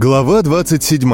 Глава 27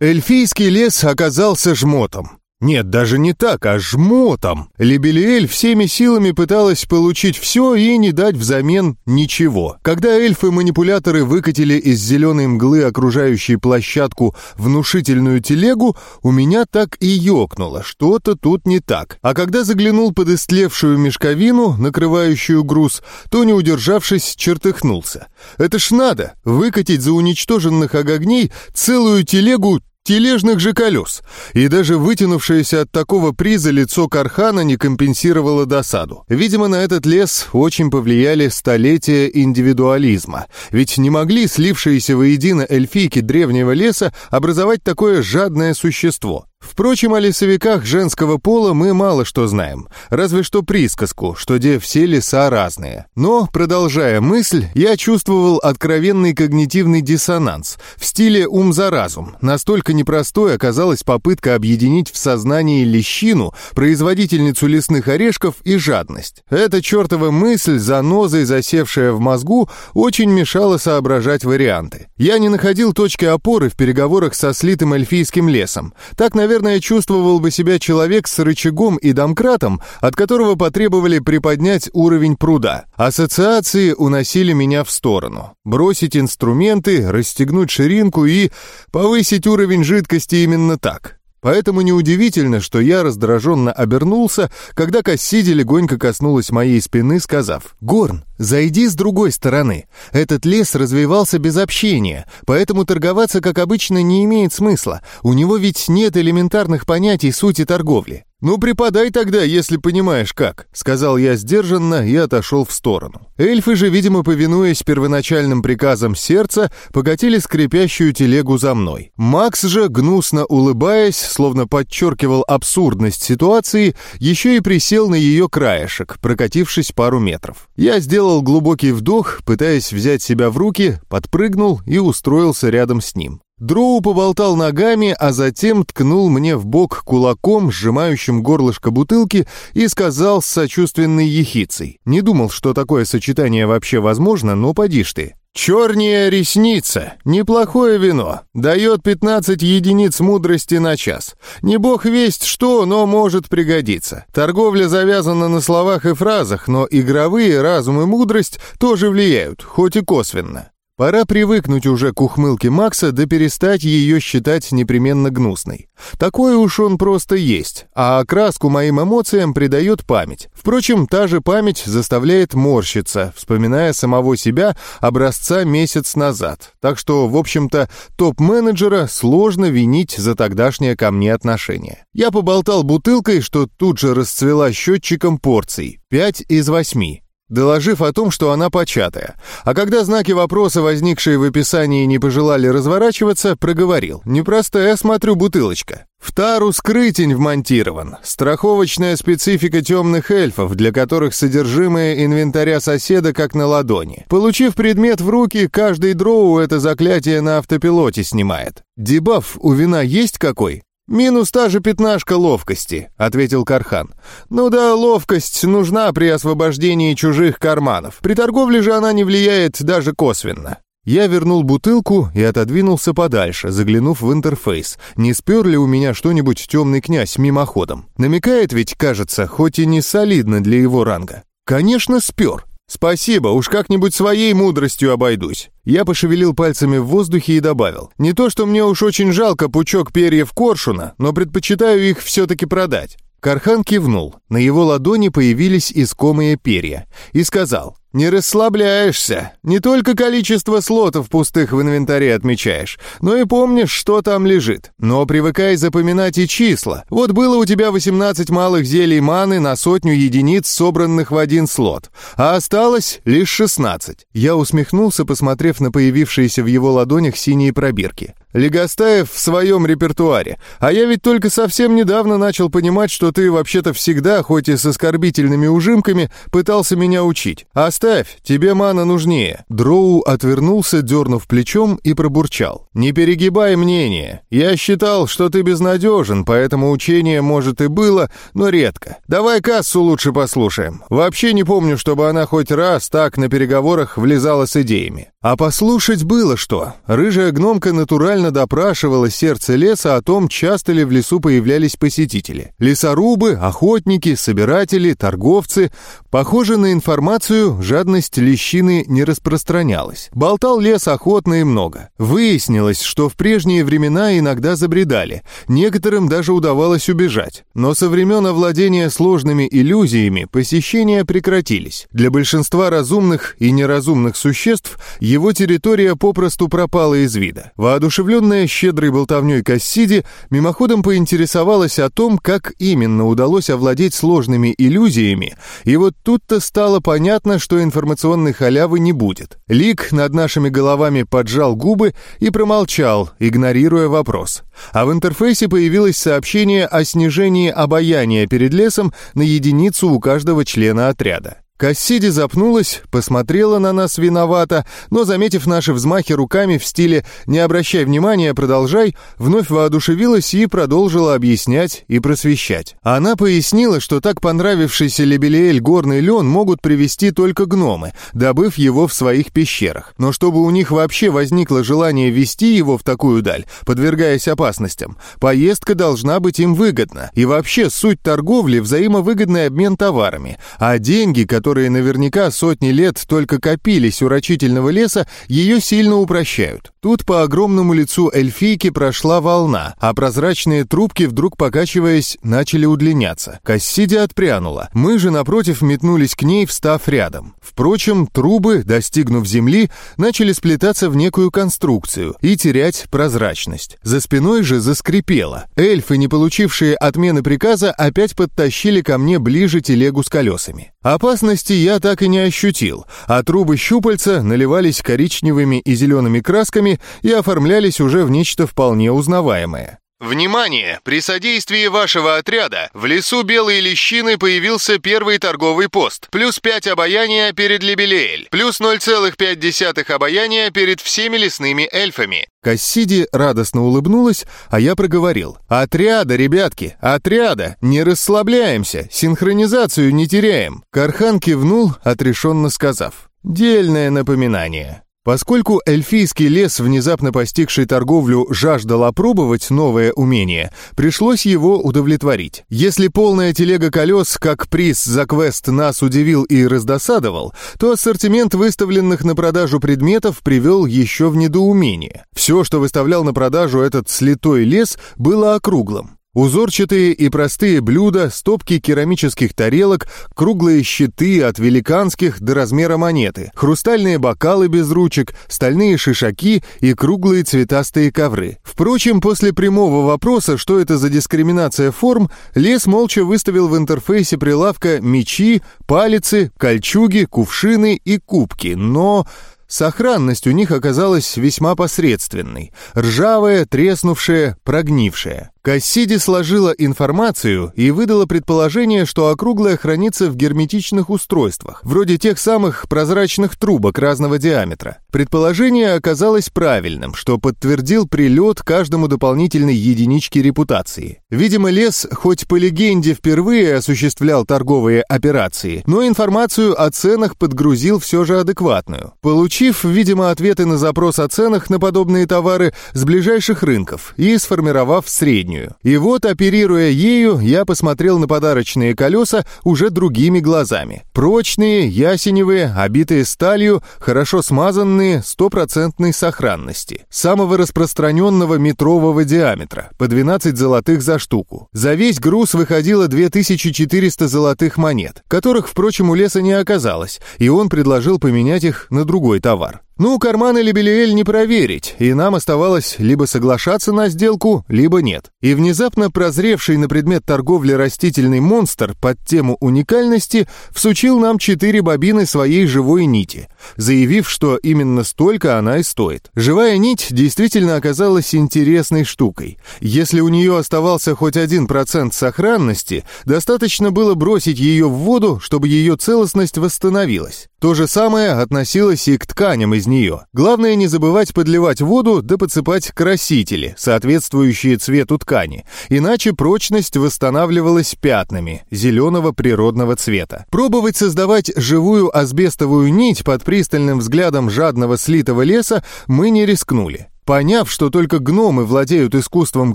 Эльфийский лес оказался жмотом. Нет, даже не так, а жмотом. Либелиэль всеми силами пыталась получить все и не дать взамен ничего. Когда эльфы-манипуляторы выкатили из зеленой мглы окружающей площадку внушительную телегу, у меня так и ёкнуло, что-то тут не так. А когда заглянул под истлевшую мешковину, накрывающую груз, то, не удержавшись, чертыхнулся. Это ж надо, выкатить за уничтоженных огогней целую телегу тележных же колес, и даже вытянувшееся от такого приза лицо Кархана не компенсировало досаду. Видимо, на этот лес очень повлияли столетия индивидуализма, ведь не могли слившиеся воедино эльфийки древнего леса образовать такое жадное существо. Впрочем, о лесовиках женского пола мы мало что знаем, разве что присказку, что где все леса разные. Но, продолжая мысль, я чувствовал откровенный когнитивный диссонанс в стиле «ум за разум». Настолько непростой оказалась попытка объединить в сознании лещину, производительницу лесных орешков и жадность. Эта чертова мысль, занозой засевшая в мозгу, очень мешала соображать варианты. Я не находил точки опоры в переговорах со слитым эльфийским лесом. Так, наверное, наверное, чувствовал бы себя человек с рычагом и домкратом, от которого потребовали приподнять уровень пруда. Ассоциации уносили меня в сторону. Бросить инструменты, расстегнуть ширинку и повысить уровень жидкости именно так. Поэтому неудивительно, что я раздраженно обернулся, когда Кассиди легонько коснулась моей спины, сказав «Горн, зайди с другой стороны. Этот лес развивался без общения, поэтому торговаться, как обычно, не имеет смысла. У него ведь нет элементарных понятий сути торговли. «Ну, преподай тогда, если понимаешь как», — сказал я сдержанно и отошел в сторону. Эльфы же, видимо, повинуясь первоначальным приказам сердца, покатили скрипящую телегу за мной. Макс же, гнусно улыбаясь, словно подчеркивал абсурдность ситуации, еще и присел на ее краешек, прокатившись пару метров. Я сделал глубокий вдох, пытаясь взять себя в руки, подпрыгнул и устроился рядом с ним. Дроу поболтал ногами, а затем ткнул мне в бок кулаком, сжимающим горлышко бутылки, и сказал с сочувственной ехицей. Не думал, что такое сочетание вообще возможно, но поди ж ты. «Черная ресница. Неплохое вино. Дает 15 единиц мудрости на час. Не бог весть что, но может пригодиться. Торговля завязана на словах и фразах, но игровые разум и мудрость тоже влияют, хоть и косвенно. Пора привыкнуть уже к ухмылке Макса, да перестать ее считать непременно гнусной. Такой уж он просто есть, а окраску моим эмоциям придает память. Впрочем, та же память заставляет морщиться, вспоминая самого себя образца месяц назад. Так что, в общем-то, топ-менеджера сложно винить за тогдашнее ко мне отношение. Я поболтал бутылкой, что тут же расцвела счетчиком порций. Пять из восьми доложив о том, что она початая. А когда знаки вопроса, возникшие в описании, не пожелали разворачиваться, проговорил. «Непростая, смотрю, бутылочка». В тару скрытень вмонтирован. Страховочная специфика темных эльфов, для которых содержимое инвентаря соседа как на ладони. Получив предмет в руки, каждый дроу это заклятие на автопилоте снимает. Дебаф у вина есть какой? «Минус та же пятнашка ловкости», — ответил Кархан. «Ну да, ловкость нужна при освобождении чужих карманов. При торговле же она не влияет даже косвенно». Я вернул бутылку и отодвинулся подальше, заглянув в интерфейс. Не спер ли у меня что-нибудь темный князь мимоходом? Намекает ведь, кажется, хоть и не солидно для его ранга. Конечно, спер. «Спасибо, уж как-нибудь своей мудростью обойдусь». Я пошевелил пальцами в воздухе и добавил. «Не то, что мне уж очень жалко пучок перьев коршуна, но предпочитаю их все-таки продать». Кархан кивнул. На его ладони появились искомые перья. И сказал. «Не расслабляешься. Не только количество слотов пустых в инвентаре отмечаешь, но и помнишь, что там лежит. Но привыкай запоминать и числа. Вот было у тебя 18 малых зелий маны на сотню единиц, собранных в один слот, а осталось лишь 16». Я усмехнулся, посмотрев на появившиеся в его ладонях синие пробирки. Легостаев в своем репертуаре. А я ведь только совсем недавно начал понимать, что ты вообще-то всегда, хоть и с оскорбительными ужимками, пытался меня учить. А оставь, тебе мана нужнее». Дроу отвернулся, дернув плечом и пробурчал. «Не перегибай мнение. Я считал, что ты безнадежен, поэтому учение, может, и было, но редко. Давай кассу лучше послушаем. Вообще не помню, чтобы она хоть раз так на переговорах влезала с идеями». А послушать было что. Рыжая гномка натурально допрашивала сердце леса о том, часто ли в лесу появлялись посетители. Лесорубы, охотники, собиратели, торговцы. Похоже на информацию, жадность лещины не распространялась. Болтал лес охотно и много. Выяснилось, что в прежние времена иногда забредали. Некоторым даже удавалось убежать. Но со времен овладения сложными иллюзиями посещения прекратились. Для большинства разумных и неразумных существ – его территория попросту пропала из вида. Воодушевленная щедрой болтовней Кассиди мимоходом поинтересовалась о том, как именно удалось овладеть сложными иллюзиями, и вот тут-то стало понятно, что информационной халявы не будет. Лик над нашими головами поджал губы и промолчал, игнорируя вопрос. А в интерфейсе появилось сообщение о снижении обаяния перед лесом на единицу у каждого члена отряда. Кассиди запнулась, посмотрела на нас виновато, но, заметив наши взмахи руками в стиле «не обращай внимания, продолжай», вновь воодушевилась и продолжила объяснять и просвещать. Она пояснила, что так понравившийся Лебелиэль горный лен могут привести только гномы, добыв его в своих пещерах. Но чтобы у них вообще возникло желание вести его в такую даль, подвергаясь опасностям, поездка должна быть им выгодна. И вообще суть торговли – взаимовыгодный обмен товарами, а деньги, которые которые наверняка сотни лет только копились у рачительного леса, ее сильно упрощают. Тут по огромному лицу эльфийки прошла волна, а прозрачные трубки, вдруг покачиваясь, начали удлиняться. Кассиди отпрянула. Мы же, напротив, метнулись к ней, встав рядом. Впрочем, трубы, достигнув земли, начали сплетаться в некую конструкцию и терять прозрачность. За спиной же заскрипело. Эльфы, не получившие отмены приказа, опять подтащили ко мне ближе телегу с колесами. Опасности я так и не ощутил, а трубы щупальца наливались коричневыми и зелеными красками и оформлялись уже в нечто вполне узнаваемое. Внимание! При содействии вашего отряда в лесу Белой Лещины появился первый торговый пост. Плюс 5 обаяния перед Лебелеэль. Плюс 0,5 обаяния перед всеми лесными эльфами. Кассиди радостно улыбнулась, а я проговорил. «Отряда, ребятки, отряда! Не расслабляемся, синхронизацию не теряем!» Кархан кивнул, отрешенно сказав. «Дельное напоминание». Поскольку эльфийский лес, внезапно постигший торговлю, жаждал опробовать новое умение, пришлось его удовлетворить. Если полная телега колес, как приз за квест, нас удивил и раздосадовал, то ассортимент выставленных на продажу предметов привел еще в недоумение. Все, что выставлял на продажу этот слитой лес, было округлым. Узорчатые и простые блюда, стопки керамических тарелок, круглые щиты от великанских до размера монеты, хрустальные бокалы без ручек, стальные шишаки и круглые цветастые ковры. Впрочем, после прямого вопроса, что это за дискриминация форм, Лес молча выставил в интерфейсе прилавка мечи, палицы, кольчуги, кувшины и кубки, но... Сохранность у них оказалась весьма посредственной. Ржавая, треснувшая, прогнившая. Кассиди сложила информацию и выдала предположение, что округлая хранится в герметичных устройствах, вроде тех самых прозрачных трубок разного диаметра. Предположение оказалось правильным, что подтвердил прилет каждому дополнительной единичке репутации. Видимо, лес, хоть по легенде впервые осуществлял торговые операции, но информацию о ценах подгрузил все же адекватную. Получив, видимо, ответы на запрос о ценах на подобные товары с ближайших рынков и сформировав среднюю линию. И вот, оперируя ею, я посмотрел на подарочные колеса уже другими глазами. Прочные, ясеневые, обитые сталью, хорошо смазанные, стопроцентной сохранности. Самого распространенного метрового диаметра, по 12 золотых за штуку. За весь груз выходило 2400 золотых монет, которых, впрочем, у леса не оказалось, и он предложил поменять их на другой товар. Ну, карманы Лебелиэль не проверить, и нам оставалось либо соглашаться на сделку, либо нет. И внезапно прозревший на предмет торговли растительный монстр под тему уникальности всучил нам четыре бобины своей живой нити, заявив, что именно столько она и стоит. Живая нить действительно оказалась интересной штукой. Если у нее оставался хоть один процент сохранности, достаточно было бросить ее в воду, чтобы ее целостность восстановилась. То же самое относилось и к тканям из нее. Главное не забывать подливать воду да подсыпать красители, соответствующие цвету ткани, иначе прочность восстанавливалась пятнами зеленого природного цвета. Пробовать создавать живую асбестовую нить под пристальным взглядом жадного слитого леса мы не рискнули. Поняв, что только гномы владеют искусством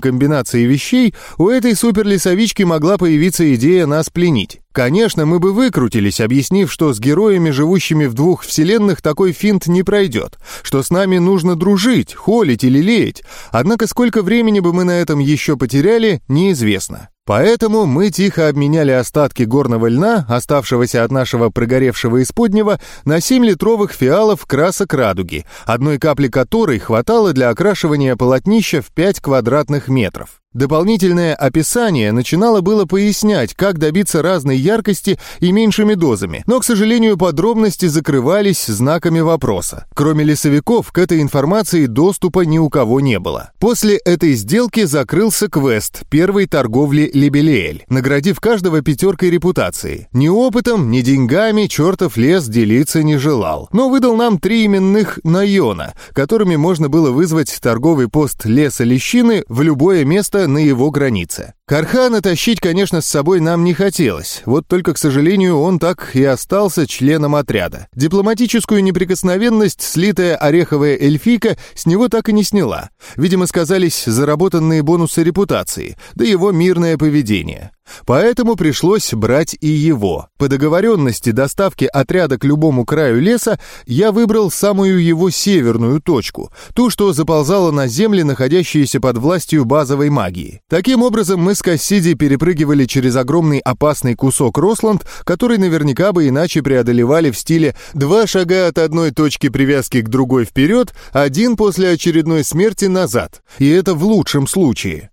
комбинации вещей, у этой суперлесовички могла появиться идея нас пленить. Конечно, мы бы выкрутились, объяснив, что с героями, живущими в двух вселенных, такой финт не пройдет, что с нами нужно дружить, холить или леять. Однако сколько времени бы мы на этом еще потеряли, неизвестно. Поэтому мы тихо обменяли остатки горного льна, оставшегося от нашего прогоревшего исподнего, на 7-литровых фиалов красок радуги, одной капли которой хватало для окрашивания полотнища в 5 квадратных метров. Дополнительное описание начинало было пояснять, как добиться разной яркости и меньшими дозами, но, к сожалению, подробности закрывались знаками вопроса. Кроме лесовиков, к этой информации доступа ни у кого не было. После этой сделки закрылся квест первой торговли Лебелиэль, наградив каждого пятеркой репутации. Ни опытом, ни деньгами чертов лес делиться не желал, но выдал нам три именных Найона, которыми можно было вызвать торговый пост леса Лещины в любое место на его границе. Кархана тащить, конечно, с собой нам не хотелось, вот только, к сожалению, он так и остался членом отряда. Дипломатическую неприкосновенность, слитая ореховая эльфийка, с него так и не сняла. Видимо, сказались заработанные бонусы репутации, да его мирное поведение. Поэтому пришлось брать и его. По договоренности доставки отряда к любому краю леса я выбрал самую его северную точку, ту, что заползала на земли, находящиеся под властью базовой магии. Таким образом, мы с Кассиди перепрыгивали через огромный опасный кусок Росланд, который наверняка бы иначе преодолевали в стиле «два шага от одной точки привязки к другой вперед, один после очередной смерти назад». И это в лучшем случае.